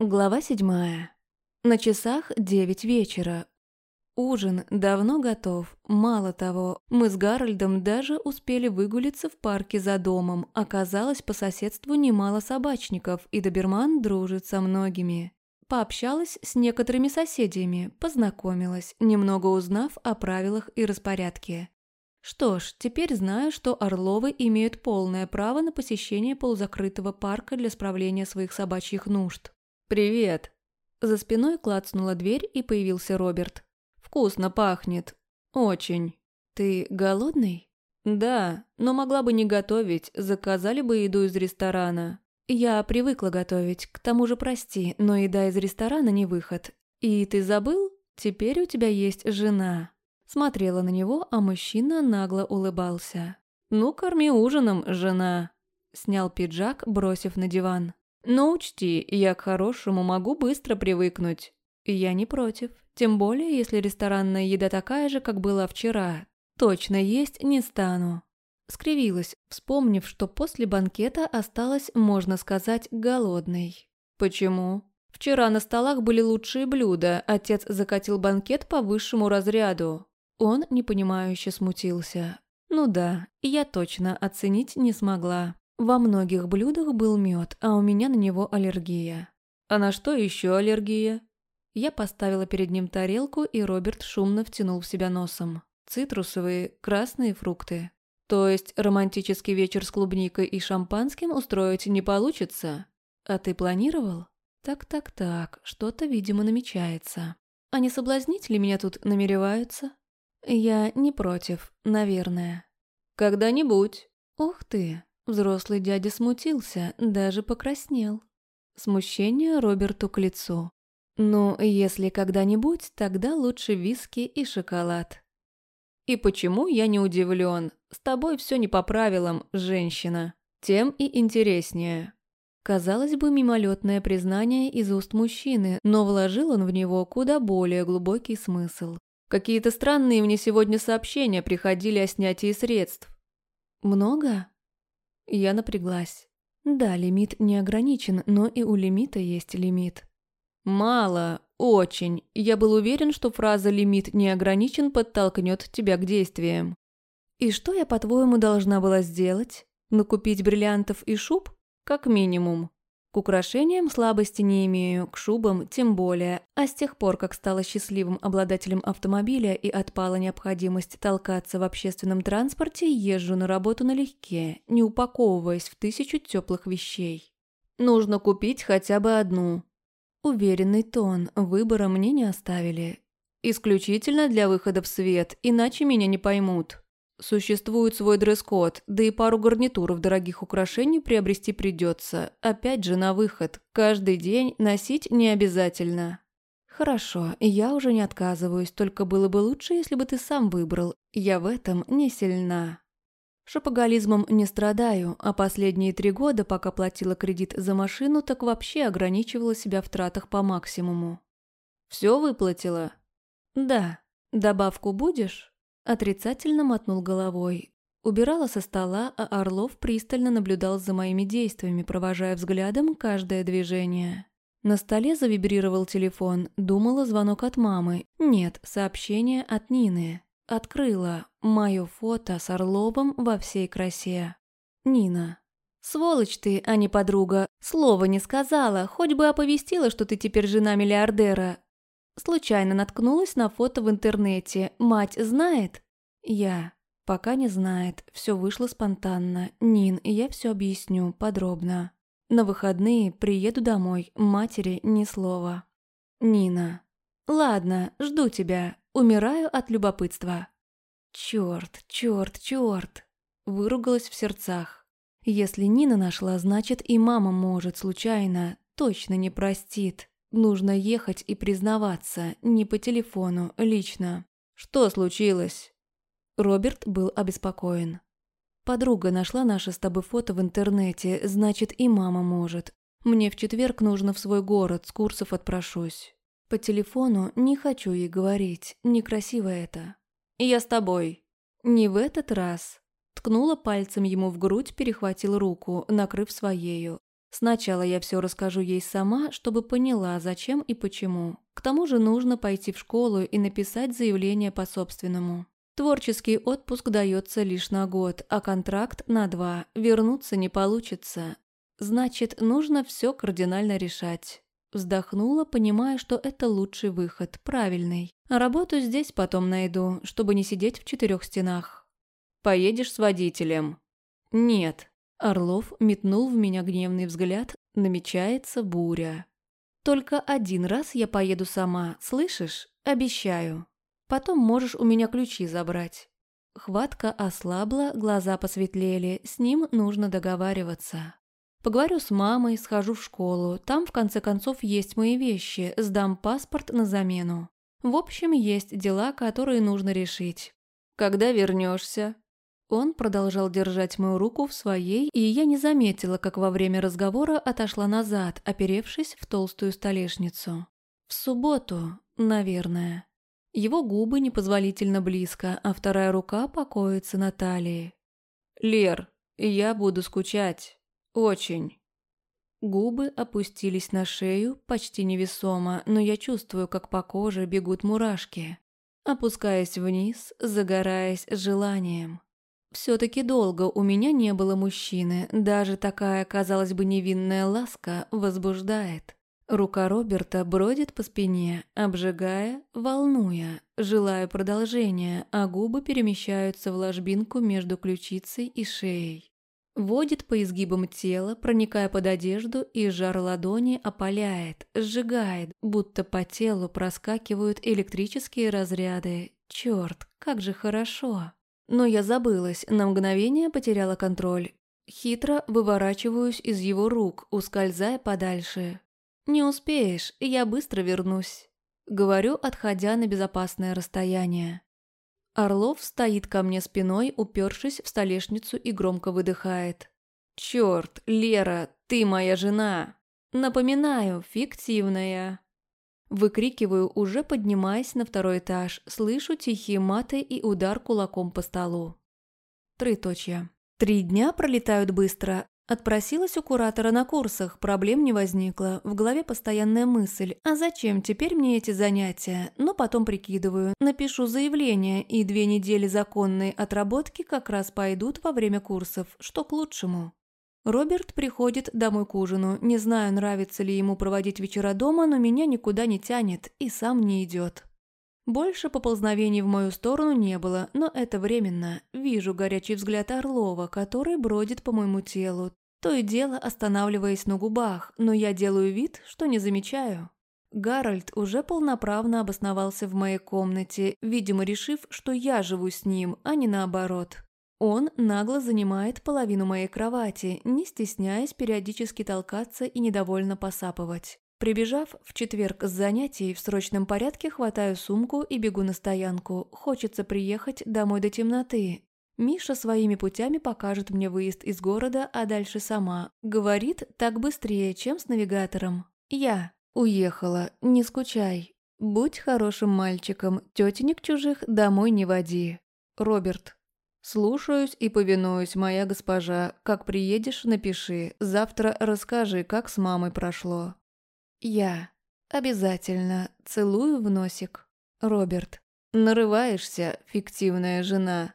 Глава седьмая. На часах девять вечера. Ужин давно готов. Мало того, мы с Гарольдом даже успели выгулиться в парке за домом. Оказалось, по соседству немало собачников, и доберман дружит со многими. Пообщалась с некоторыми соседями, познакомилась, немного узнав о правилах и распорядке. Что ж, теперь знаю, что Орловы имеют полное право на посещение полузакрытого парка для справления своих собачьих нужд. «Привет!» За спиной клацнула дверь, и появился Роберт. «Вкусно пахнет. Очень. Ты голодный?» «Да, но могла бы не готовить, заказали бы еду из ресторана». «Я привыкла готовить, к тому же прости, но еда из ресторана не выход. И ты забыл? Теперь у тебя есть жена». Смотрела на него, а мужчина нагло улыбался. «Ну, корми ужином, жена». Снял пиджак, бросив на диван. Но учти, я к хорошему могу быстро привыкнуть. Я не против. Тем более, если ресторанная еда такая же, как была вчера. Точно есть не стану. Скривилась, вспомнив, что после банкета осталась, можно сказать, голодной. Почему? Вчера на столах были лучшие блюда, отец закатил банкет по высшему разряду. Он непонимающе смутился. Ну да, я точно оценить не смогла. Во многих блюдах был мед, а у меня на него аллергия. А на что еще аллергия? Я поставила перед ним тарелку, и Роберт шумно втянул в себя носом. Цитрусовые, красные фрукты. То есть романтический вечер с клубникой и шампанским устроить не получится? А ты планировал? Так-так-так, что-то, видимо, намечается. А не соблазнить ли меня тут намереваются? Я не против, наверное. Когда-нибудь. Ух ты, Взрослый дядя смутился, даже покраснел. Смущение Роберту к лицу. Ну, если когда-нибудь, тогда лучше виски и шоколад. И почему я не удивлен? С тобой все не по правилам, женщина. Тем и интереснее. Казалось бы, мимолетное признание из уст мужчины, но вложил он в него куда более глубокий смысл. Какие-то странные мне сегодня сообщения приходили о снятии средств. Много? Я напряглась. Да, лимит не ограничен, но и у лимита есть лимит. Мало, очень. Я был уверен, что фраза «лимит не ограничен» подтолкнет тебя к действиям. И что я, по-твоему, должна была сделать? Накупить бриллиантов и шуб? Как минимум. Украшениям слабости не имею, к шубам тем более, а с тех пор, как стала счастливым обладателем автомобиля и отпала необходимость толкаться в общественном транспорте, езжу на работу налегке, не упаковываясь в тысячу теплых вещей. Нужно купить хотя бы одну. Уверенный тон, выбора мне не оставили. Исключительно для выхода в свет, иначе меня не поймут. Существует свой дресс-код, да и пару гарнитуров дорогих украшений приобрести придется. Опять же на выход. Каждый день носить не обязательно. Хорошо, я уже не отказываюсь, только было бы лучше, если бы ты сам выбрал. Я в этом не сильна. Шопоголизмом не страдаю, а последние три года, пока платила кредит за машину, так вообще ограничивала себя в тратах по максимуму. Все выплатила? Да. Добавку будешь? Отрицательно мотнул головой. Убирала со стола, а Орлов пристально наблюдал за моими действиями, провожая взглядом каждое движение. На столе завибрировал телефон, думала звонок от мамы. Нет, сообщение от Нины. Открыла. Мое фото с Орловым во всей красе. Нина. «Сволочь ты, а не подруга. Слова не сказала, хоть бы оповестила, что ты теперь жена миллиардера. Случайно наткнулась на фото в интернете. Мать знает? Я. Пока не знает. Все вышло спонтанно. Нин, я все объясню подробно. На выходные приеду домой. Матери ни слова. Нина. Ладно, жду тебя. Умираю от любопытства. Черт, черт, черт. Выругалась в сердцах. Если Нина нашла, значит и мама может случайно. Точно не простит. Нужно ехать и признаваться, не по телефону, лично. Что случилось? Роберт был обеспокоен. Подруга нашла наше с тобой фото в интернете, значит и мама может. Мне в четверг нужно в свой город, с курсов отпрошусь. По телефону не хочу ей говорить, некрасиво это. Я с тобой. Не в этот раз. Ткнула пальцем ему в грудь, перехватил руку, накрыв своею. Сначала я все расскажу ей сама, чтобы поняла, зачем и почему. К тому же нужно пойти в школу и написать заявление по собственному. Творческий отпуск дается лишь на год, а контракт на два. Вернуться не получится. Значит, нужно все кардинально решать. Вздохнула, понимая, что это лучший выход, правильный. Работу здесь потом найду, чтобы не сидеть в четырех стенах. «Поедешь с водителем?» «Нет». Орлов метнул в меня гневный взгляд, намечается буря. «Только один раз я поеду сама, слышишь? Обещаю. Потом можешь у меня ключи забрать». Хватка ослабла, глаза посветлели, с ним нужно договариваться. Поговорю с мамой, схожу в школу, там в конце концов есть мои вещи, сдам паспорт на замену. В общем, есть дела, которые нужно решить. Когда вернешься? Он продолжал держать мою руку в своей, и я не заметила, как во время разговора отошла назад, оперевшись в толстую столешницу. В субботу, наверное. Его губы непозволительно близко, а вторая рука покоится на талии. «Лер, я буду скучать. Очень». Губы опустились на шею почти невесомо, но я чувствую, как по коже бегут мурашки, опускаясь вниз, загораясь желанием. Все-таки долго у меня не было мужчины, даже такая, казалось бы, невинная ласка возбуждает. Рука Роберта бродит по спине, обжигая, волнуя, желая продолжения, а губы перемещаются в ложбинку между ключицей и шеей. Водит по изгибам тела, проникая под одежду, и жар ладони опаляет, сжигает, будто по телу проскакивают электрические разряды. Черт, как же хорошо! Но я забылась, на мгновение потеряла контроль. Хитро выворачиваюсь из его рук, ускользая подальше. «Не успеешь, я быстро вернусь», — говорю, отходя на безопасное расстояние. Орлов стоит ко мне спиной, упершись в столешницу и громко выдыхает. «Чёрт, Лера, ты моя жена!» «Напоминаю, фиктивная». Выкрикиваю, уже поднимаясь на второй этаж, слышу тихие маты и удар кулаком по столу. Трыточья. Три дня пролетают быстро. Отпросилась у куратора на курсах, проблем не возникло. В голове постоянная мысль, а зачем теперь мне эти занятия? Но потом прикидываю, напишу заявление, и две недели законной отработки как раз пойдут во время курсов, что к лучшему. Роберт приходит домой к ужину. Не знаю, нравится ли ему проводить вечера дома, но меня никуда не тянет и сам не идет. Больше поползновений в мою сторону не было, но это временно. Вижу горячий взгляд Орлова, который бродит по моему телу, то и дело останавливаясь на губах, но я делаю вид, что не замечаю. Гарольд уже полноправно обосновался в моей комнате, видимо, решив, что я живу с ним, а не наоборот. Он нагло занимает половину моей кровати, не стесняясь периодически толкаться и недовольно посапывать. Прибежав в четверг с занятий, в срочном порядке хватаю сумку и бегу на стоянку. Хочется приехать домой до темноты. Миша своими путями покажет мне выезд из города, а дальше сама. Говорит так быстрее, чем с навигатором. Я уехала, не скучай. Будь хорошим мальчиком, тетенек чужих домой не води. Роберт. «Слушаюсь и повинуюсь, моя госпожа. Как приедешь, напиши. Завтра расскажи, как с мамой прошло». «Я. Обязательно. Целую в носик. Роберт. Нарываешься, фиктивная жена».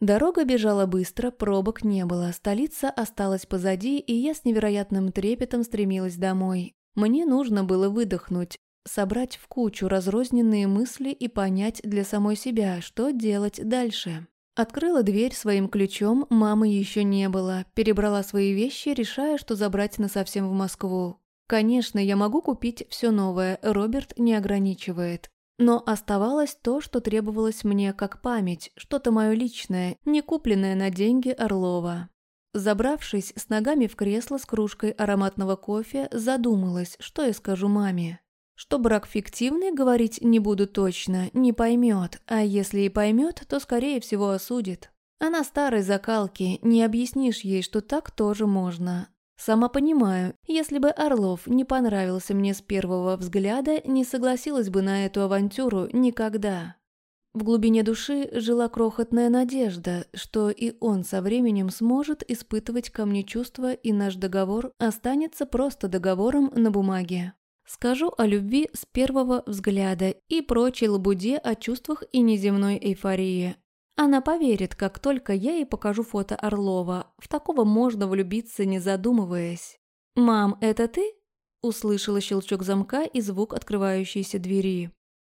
Дорога бежала быстро, пробок не было, столица осталась позади, и я с невероятным трепетом стремилась домой. Мне нужно было выдохнуть, собрать в кучу разрозненные мысли и понять для самой себя, что делать дальше. Открыла дверь своим ключом, мамы еще не было. Перебрала свои вещи, решая, что забрать насовсем в Москву. Конечно, я могу купить все новое, Роберт не ограничивает. Но оставалось то, что требовалось мне как память, что-то мое личное, не купленное на деньги Орлова. Забравшись с ногами в кресло с кружкой ароматного кофе, задумалась, что я скажу маме. Что брак фиктивный, говорить не буду точно, не поймет, а если и поймет, то скорее всего осудит. Она старой закалки, не объяснишь ей, что так тоже можно. Сама понимаю, если бы Орлов не понравился мне с первого взгляда, не согласилась бы на эту авантюру никогда. В глубине души жила крохотная надежда, что и он со временем сможет испытывать ко мне чувства, и наш договор останется просто договором на бумаге. Скажу о любви с первого взгляда и прочей лабуде о чувствах и неземной эйфории. Она поверит, как только я ей покажу фото Орлова. В такого можно влюбиться, не задумываясь. «Мам, это ты?» Услышала щелчок замка и звук открывающейся двери.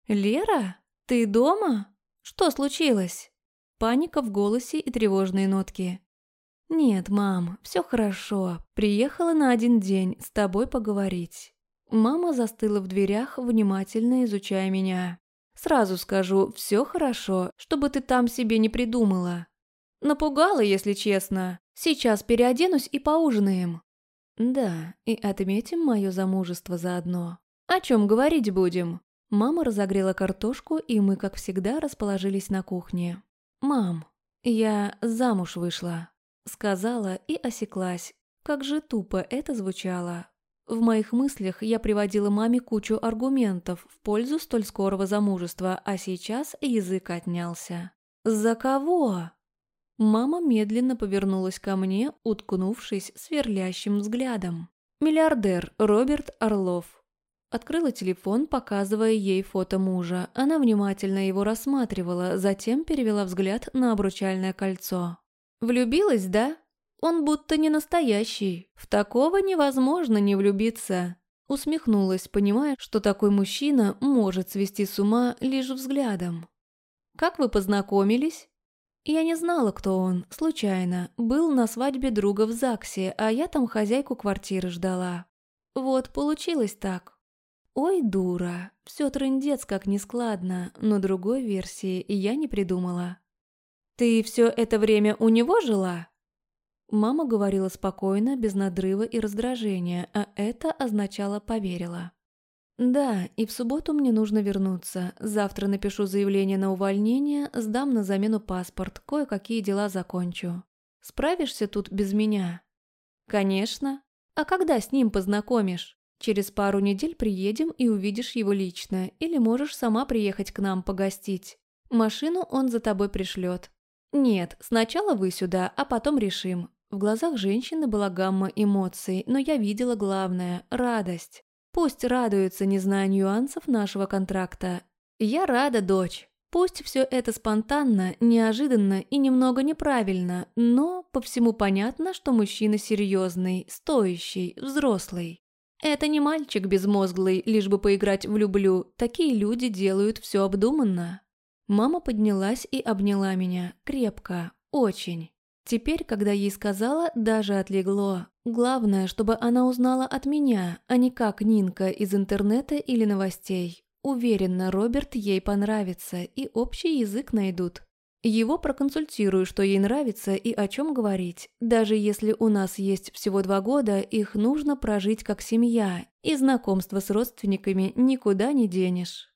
«Лера? Ты дома? Что случилось?» Паника в голосе и тревожные нотки. «Нет, мам, все хорошо. Приехала на один день с тобой поговорить». Мама застыла в дверях, внимательно изучая меня. «Сразу скажу, все хорошо, чтобы ты там себе не придумала». «Напугала, если честно. Сейчас переоденусь и поужинаем». «Да, и отметим мое замужество заодно. О чем говорить будем?» Мама разогрела картошку, и мы, как всегда, расположились на кухне. «Мам, я замуж вышла», — сказала и осеклась. Как же тупо это звучало. В моих мыслях я приводила маме кучу аргументов в пользу столь скорого замужества, а сейчас язык отнялся. «За кого?» Мама медленно повернулась ко мне, уткнувшись сверлящим взглядом. «Миллиардер Роберт Орлов». Открыла телефон, показывая ей фото мужа. Она внимательно его рассматривала, затем перевела взгляд на обручальное кольцо. «Влюбилась, да?» Он будто не настоящий. В такого невозможно не влюбиться. Усмехнулась, понимая, что такой мужчина может свести с ума лишь взглядом. «Как вы познакомились?» Я не знала, кто он, случайно. Был на свадьбе друга в ЗАГСе, а я там хозяйку квартиры ждала. Вот, получилось так. Ой, дура, все трындец как нескладно, но другой версии я не придумала. «Ты все это время у него жила?» Мама говорила спокойно, без надрыва и раздражения, а это означало «поверила». «Да, и в субботу мне нужно вернуться. Завтра напишу заявление на увольнение, сдам на замену паспорт, кое-какие дела закончу. Справишься тут без меня?» «Конечно. А когда с ним познакомишь? Через пару недель приедем и увидишь его лично, или можешь сама приехать к нам погостить. Машину он за тобой пришлет. Нет, сначала вы сюда, а потом решим. В глазах женщины была гамма эмоций, но я видела главное – радость. Пусть радуется, не зная нюансов нашего контракта. Я рада, дочь. Пусть все это спонтанно, неожиданно и немного неправильно, но по всему понятно, что мужчина серьезный, стоящий, взрослый. Это не мальчик безмозглый, лишь бы поиграть в люблю. Такие люди делают все обдуманно. Мама поднялась и обняла меня, крепко, очень. Теперь, когда ей сказала, даже отлегло. Главное, чтобы она узнала от меня, а не как Нинка из интернета или новостей. Уверена, Роберт ей понравится, и общий язык найдут. Его проконсультирую, что ей нравится и о чем говорить. Даже если у нас есть всего два года, их нужно прожить как семья, и знакомство с родственниками никуда не денешь.